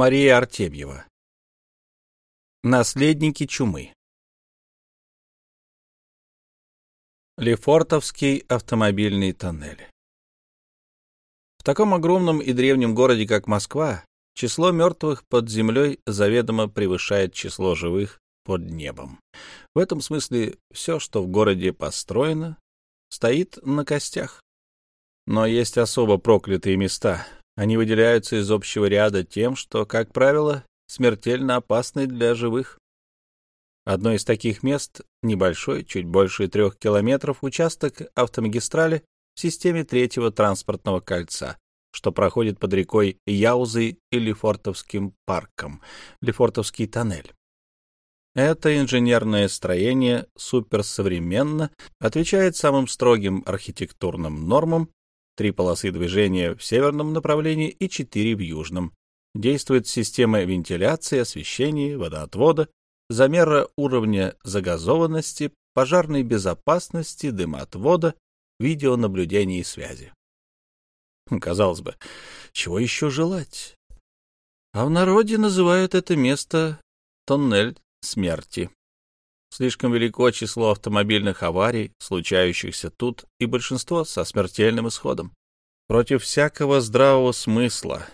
Мария Артемьева. Наследники чумы. Лефортовский автомобильный тоннель. В таком огромном и древнем городе, как Москва, число мертвых под землей заведомо превышает число живых под небом. В этом смысле все, что в городе построено, стоит на костях. Но есть особо проклятые места — они выделяются из общего ряда тем, что, как правило, смертельно опасны для живых. Одно из таких мест — небольшой, чуть больше трех километров, участок автомагистрали в системе третьего транспортного кольца, что проходит под рекой Яузы и Лефортовским парком, Лефортовский тоннель. Это инженерное строение суперсовременно, отвечает самым строгим архитектурным нормам три полосы движения в северном направлении и четыре в южном. Действует система вентиляции, освещения, водоотвода, замера уровня загазованности, пожарной безопасности, дымотвода, видеонаблюдения и связи. Казалось бы, чего еще желать? А в народе называют это место «тоннель смерти». Слишком велико число автомобильных аварий, случающихся тут, и большинство со смертельным исходом. Против всякого здравого смысла.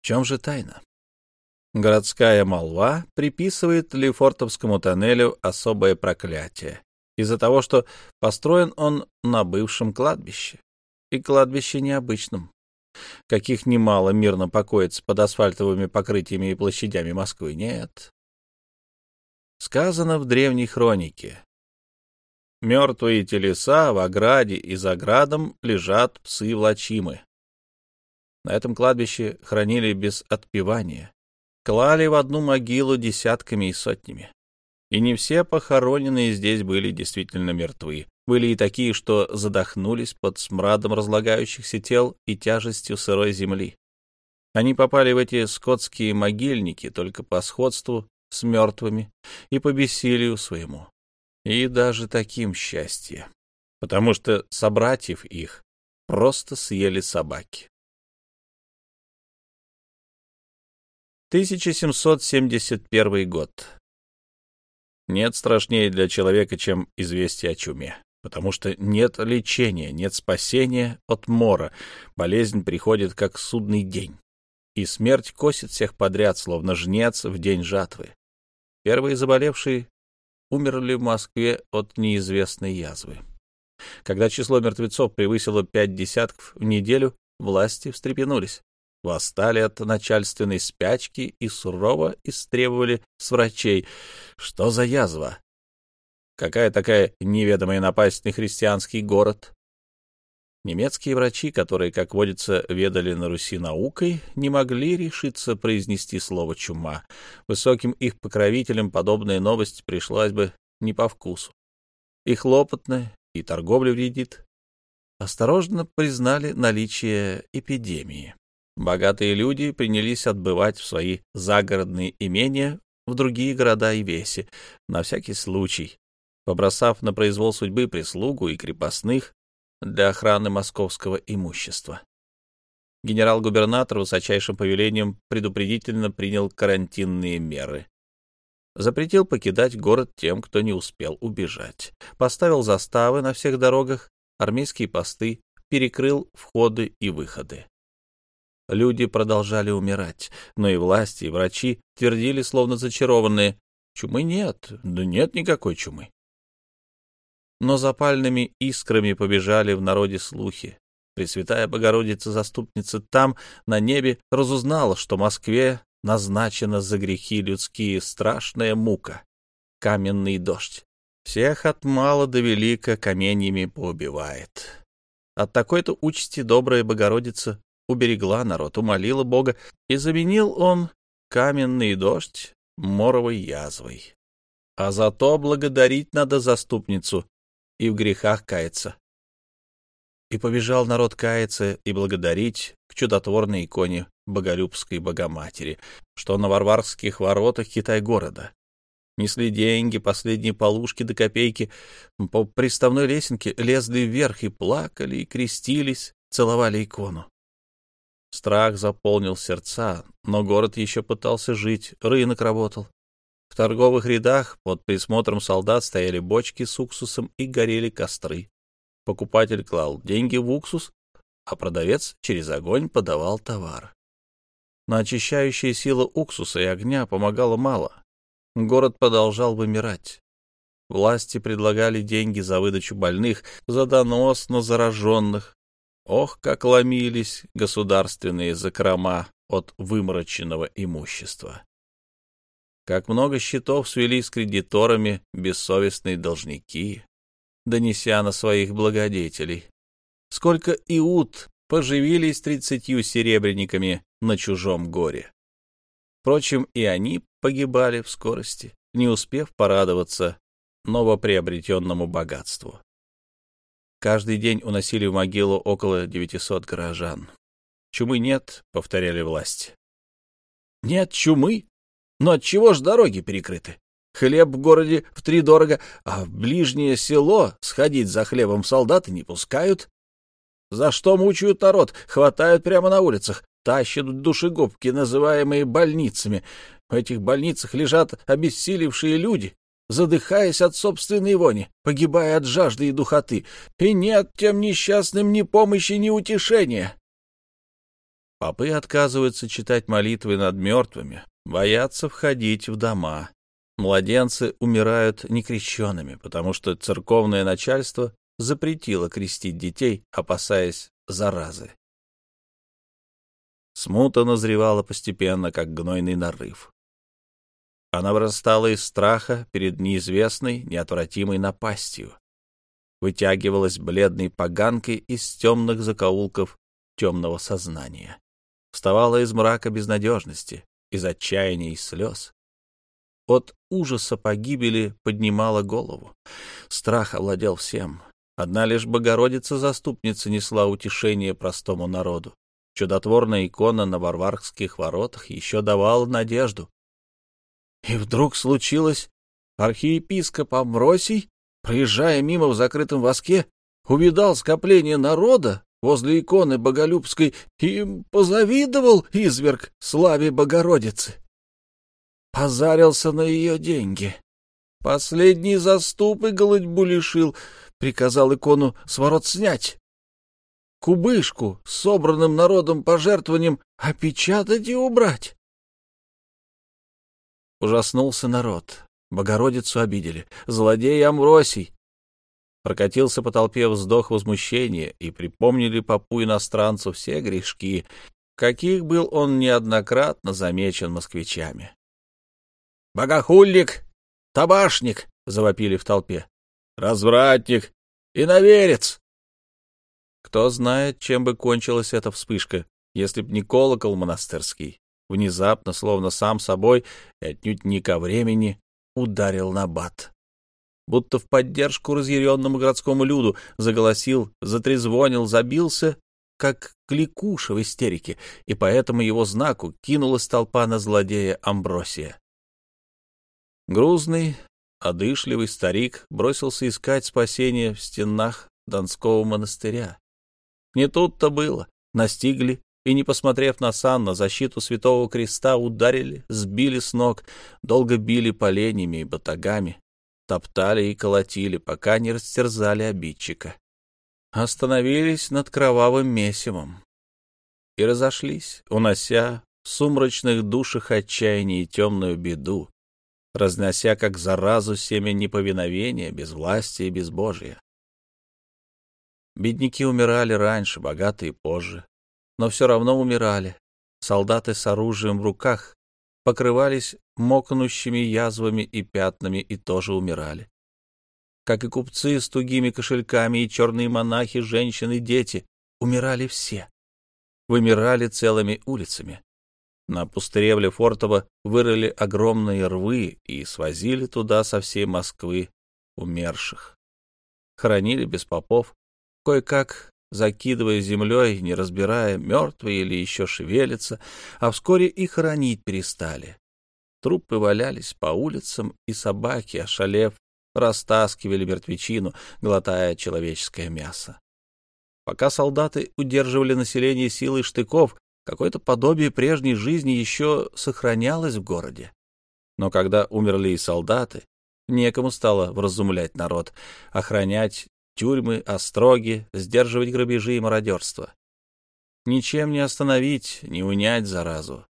В чем же тайна? Городская молва приписывает Лефортовскому тоннелю особое проклятие из-за того, что построен он на бывшем кладбище. И кладбище необычном, каких немало мирно покоится под асфальтовыми покрытиями и площадями Москвы. Нет, сказано в древней хронике. Мертвые телеса в ограде и за градом лежат псы влачимы. На этом кладбище хранили без отпевания, клали в одну могилу десятками и сотнями. И не все похороненные здесь были действительно мертвы. Были и такие, что задохнулись под смрадом разлагающихся тел и тяжестью сырой земли. Они попали в эти скотские могильники только по сходству с мертвыми и по бессилию своему. И даже таким счастье, потому что собратьев их просто съели собаки. 1771 год. Нет страшнее для человека, чем известие о чуме, потому что нет лечения, нет спасения от мора, болезнь приходит как судный день, и смерть косит всех подряд, словно жнец в день жатвы. Первые заболевшие умерли в Москве от неизвестной язвы. Когда число мертвецов превысило пять десятков в неделю, власти встрепенулись, восстали от начальственной спячки и сурово истребовали с врачей. Что за язва? Какая такая неведомая напасть на христианский город? Немецкие врачи, которые, как водится, ведали на Руси наукой, не могли решиться произнести слово «чума». Высоким их покровителям подобная новость пришлась бы не по вкусу. И хлопотно, и торговля вредит. Осторожно признали наличие эпидемии. Богатые люди принялись отбывать в свои загородные имения в другие города и веси, на всякий случай, побросав на произвол судьбы прислугу и крепостных, для охраны московского имущества. Генерал-губернатор высочайшим повелением предупредительно принял карантинные меры. Запретил покидать город тем, кто не успел убежать. Поставил заставы на всех дорогах, армейские посты, перекрыл входы и выходы. Люди продолжали умирать, но и власти, и врачи твердили, словно зачарованные, чумы нет, да нет никакой чумы но запальными искрами побежали в народе слухи. Пресвятая Богородица-заступница там, на небе, разузнала, что Москве назначена за грехи людские страшная мука — каменный дождь. Всех от мала до велика каменьями поубивает. От такой-то участи добрая Богородица уберегла народ, умолила Бога, и заменил он каменный дождь моровой язвой. А зато благодарить надо заступницу, и в грехах каяться. И побежал народ каяться и благодарить к чудотворной иконе Боголюбской Богоматери, что на Варварских воротах Китай-города. Несли деньги, последние полушки до копейки, по приставной лесенке лезли вверх и плакали, и крестились, целовали икону. Страх заполнил сердца, но город еще пытался жить, рынок работал. Торговых рядах под присмотром солдат стояли бочки с уксусом и горели костры. Покупатель клал деньги в уксус, а продавец через огонь подавал товар. Но очищающая сила уксуса и огня помогала мало. Город продолжал вымирать. Власти предлагали деньги за выдачу больных, за донос на зараженных. Ох, как ломились государственные закрома от вымороченного имущества. Как много счетов свели с кредиторами бессовестные должники, донеся на своих благодетелей. Сколько иуд поживились тридцатью серебряниками на чужом горе. Впрочем, и они погибали в скорости, не успев порадоваться новоприобретенному богатству. Каждый день уносили в могилу около 900 горожан. «Чумы нет», — повторяли власти. «Нет чумы? Но отчего ж дороги перекрыты? Хлеб в городе в три дорого, а в ближнее село сходить за хлебом солдаты не пускают. За что мучают народ? Хватают прямо на улицах, тащат душегубки, называемые больницами. В этих больницах лежат обессилевшие люди, задыхаясь от собственной вони, погибая от жажды и духоты, и нет тем несчастным ни помощи, ни утешения. Попы отказываются читать молитвы над мертвыми, боятся входить в дома. Младенцы умирают некрещенными, потому что церковное начальство запретило крестить детей, опасаясь заразы. Смута назревала постепенно, как гнойный нарыв. Она вырастала из страха перед неизвестной, неотвратимой напастью. Вытягивалась бледной поганкой из темных закоулков темного сознания. Вставала из мрака безнадежности, из отчаяния и слез. От ужаса погибели поднимала голову. Страх овладел всем. Одна лишь Богородица-заступница несла утешение простому народу. Чудотворная икона на Варварских воротах еще давала надежду. И вдруг случилось, архиепископ Амвросий, проезжая мимо в закрытом воске, увидал скопление народа возле иконы Боголюбской и позавидовал изверг славе Богородицы. Позарился на ее деньги. Последний заступ и голодьбу лишил, приказал икону с ворот снять. Кубышку с собранным народом пожертвованием опечатать и убрать. Ужаснулся народ. Богородицу обидели. Злодей Амвросий. Прокатился по толпе вздох возмущения, и припомнили попу иностранцу все грешки, каких был он неоднократно замечен москвичами. «Богохульник! Табашник!» — завопили в толпе. «Развратник! Иноверец!» Кто знает, чем бы кончилась эта вспышка, если б не колокол монастырский внезапно, словно сам собой и отнюдь не ко времени, ударил на бат. Будто в поддержку разъяренному городскому люду заголосил, затрезвонил, забился, как кликуша в истерике, и поэтому его знаку кинулась толпа на злодея Амбросия. Грузный, одышливый старик бросился искать спасения в стенах Донского монастыря. Не тут-то было. Настигли и, не посмотрев на сан, на защиту Святого Креста, ударили, сбили с ног, долго били поленьями и батагами, топтали и колотили, пока не растерзали обидчика. Остановились над кровавым месивом и разошлись, унося в сумрачных душах отчаяние и темную беду, разнося как заразу семя неповиновения, безвластия и безбожия. Бедняки умирали раньше, богатые позже, но все равно умирали. Солдаты с оружием в руках покрывались мокнущими язвами и пятнами и тоже умирали. Как и купцы с тугими кошельками и черные монахи, женщины, дети, умирали все. Вымирали целыми улицами. На пустыре в Лефортово вырыли огромные рвы и свозили туда со всей Москвы умерших. Хоронили без попов, кое-как закидывая землей, не разбирая, мертвые или еще шевелятся, а вскоре и хоронить перестали. Трупы валялись по улицам, и собаки, ошалев, растаскивали мертвечину, глотая человеческое мясо. Пока солдаты удерживали население силой штыков, Какое-то подобие прежней жизни еще сохранялось в городе. Но когда умерли и солдаты, некому стало вразумлять народ, охранять тюрьмы, остроги, сдерживать грабежи и мародерство. Ничем не остановить, не унять заразу.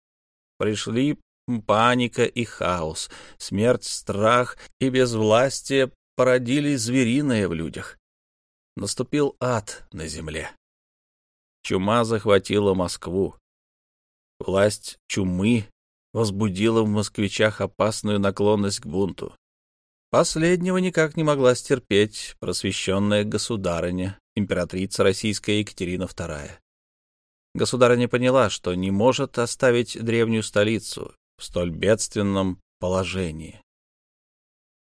Пришли паника и хаос, смерть, страх и безвластие породили звериное в людях. Наступил ад на земле. Чума захватила Москву. Власть чумы возбудила в москвичах опасную наклонность к бунту. Последнего никак не могла стерпеть просвещенная государыня, императрица российская Екатерина II. Государыня поняла, что не может оставить древнюю столицу в столь бедственном положении.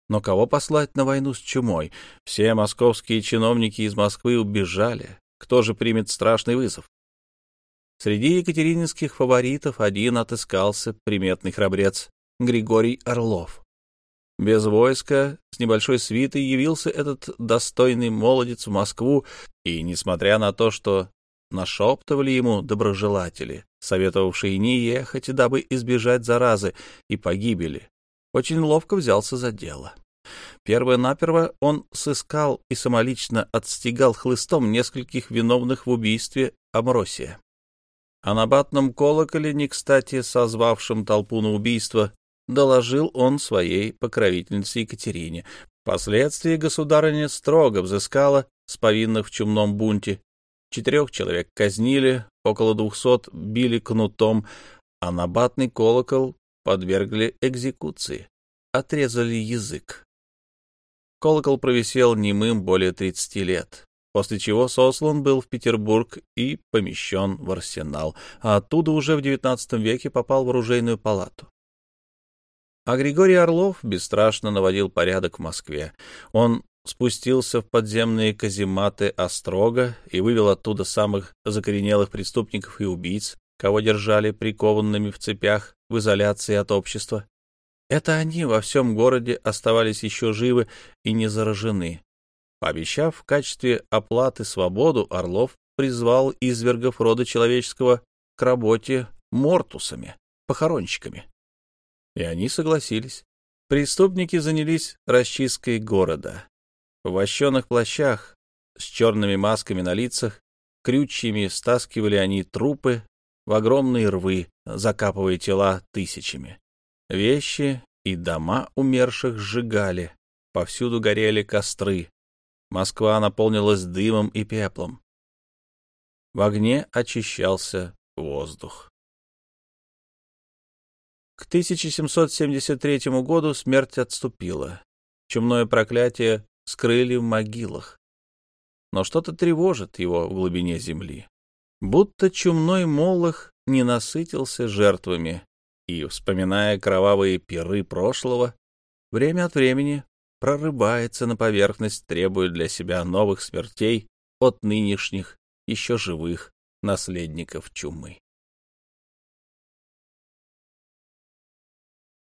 Но кого послать на войну с чумой? Все московские чиновники из Москвы убежали. Кто же примет страшный вызов? Среди екатерининских фаворитов один отыскался приметный храбрец Григорий Орлов. Без войска, с небольшой свитой явился этот достойный молодец в Москву, и, несмотря на то, что нашептывали ему доброжелатели, советовавшие не ехать, дабы избежать заразы и погибели, очень ловко взялся за дело. Первое-наперво он сыскал и самолично отстегал хлыстом нескольких виновных в убийстве Амросия. О набатном колоколе, не кстати созвавшем толпу на убийство, доложил он своей покровительнице Екатерине. Впоследствии государыня строго взыскала с повинных в чумном бунте. Четырех человек казнили, около двухсот били кнутом, а набатный колокол подвергли экзекуции, отрезали язык. Колокол провисел немым более 30 лет, после чего сослан был в Петербург и помещен в арсенал, а оттуда уже в XIX веке попал в оружейную палату. А Григорий Орлов бесстрашно наводил порядок в Москве. Он спустился в подземные казематы Острога и вывел оттуда самых закоренелых преступников и убийц, кого держали прикованными в цепях в изоляции от общества. Это они во всем городе оставались еще живы и не заражены. Пообещав в качестве оплаты свободу, Орлов призвал извергов рода человеческого к работе мортусами, похоронщиками и они согласились. Преступники занялись расчисткой города. В вощеных плащах, с черными масками на лицах, крючьями стаскивали они трупы в огромные рвы, закапывая тела тысячами. Вещи и дома умерших сжигали, повсюду горели костры. Москва наполнилась дымом и пеплом. В огне очищался воздух. К 1773 году смерть отступила. Чумное проклятие скрыли в могилах. Но что-то тревожит его в глубине земли. Будто чумной молох не насытился жертвами и, вспоминая кровавые пиры прошлого, время от времени прорывается на поверхность, требуя для себя новых смертей от нынешних, еще живых наследников чумы.